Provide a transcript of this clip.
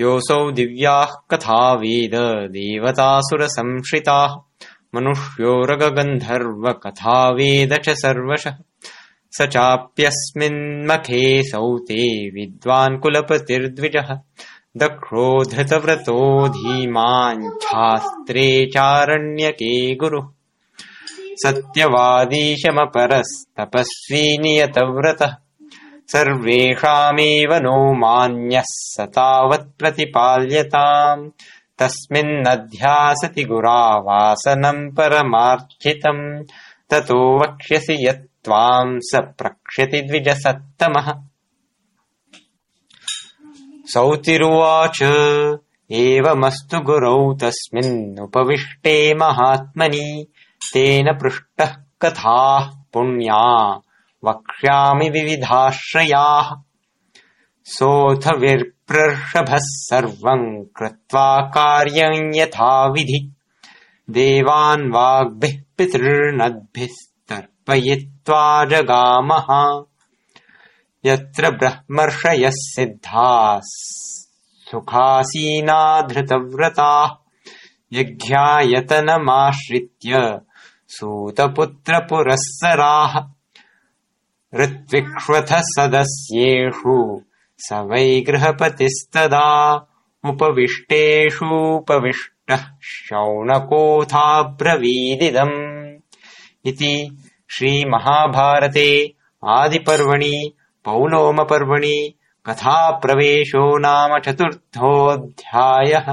योऽसौ दिव्याः कथा वेद देवतासुरसंश्रिताः। मनुष्यो रगगन्धर्वकथा वेद च सर्वशः। स चाप्यस्मिन्मखे सौते विद्वान् कुलपतिर्द्विजः। दक्षो धृतव्रतो धीमाञ्छास्त्रे चारण्यके गुरुः। सत्यवादीशमपरस्तपस्वी नियतव्रतः सर्वेषामेव नो मान्यः स तावत् प्रतिपाल्यताम्। तस्मिन्नध्यासति गुरावासनम् परमार्चितम्। ततो वक्ष्यसि यत् त्वाम् स प्रक्ष्यति द्विजसत्तमः। सौतिरुवाच एवमस्तु गुरौ तस्मिन्नुपविष्टे महात्मनि। तेन पृष्टः कथाः पुण्या वक्ष्यामि विविधाश्रयाः। सोऽथ विप्रर्षभः सर्वम् कृत्वा कार्यम् यथाविधि देवान् वाग्भिः पितृर्नद्भिस्तर्पयित्वा जगामः। यत्र ब्रह्मर्षयः सिद्धाः सुखासीना धृतव्रताः यज्ञायतनमाश्रित्य सूतपुत्रपुरःसराः ऋत्विक्ष्वथ सदस्येषु स वै गृहपतिस्तदा उपविष्टेषूपविष्टः शौनकोऽथाब्रवीदिदम् इति श्रीमहाभारते आदिपर्वणि पौलोमपर्वणि कथाप्रवेशो नाम चतुर्थोऽध्यायः